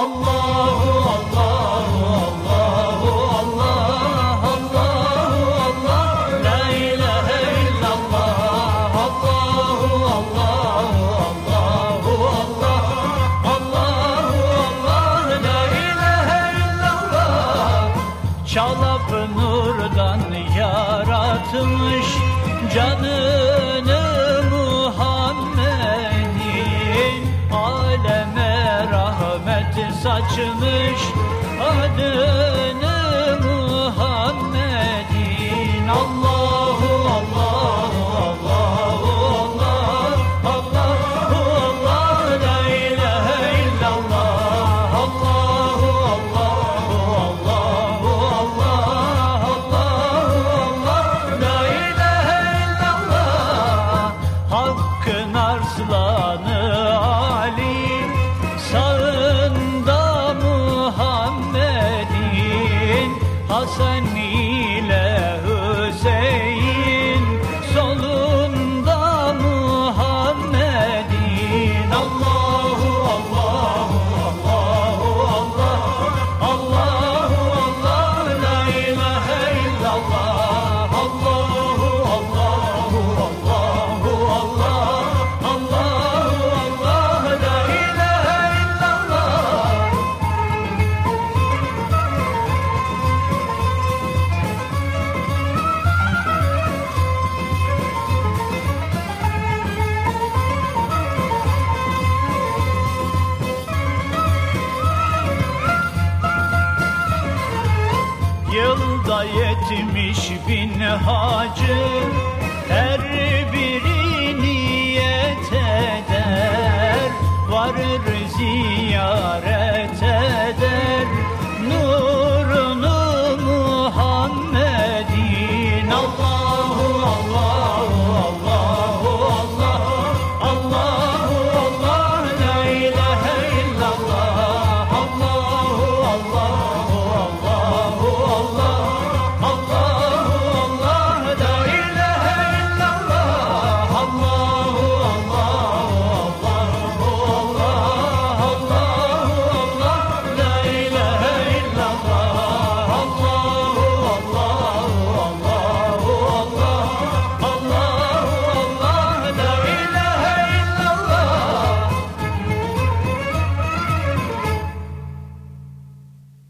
Allahu Allahu Allahu Allah Allahu Allah La ilahe illallah Allahu Allahu Allahu Allah Allahu Allah La ilahe illallah Çalap nurdan yaratmış canım açmış adım. 在你。Şam'da yetmiş bin hacı Her biri niyet eder. Varır ziyaret eder. Nur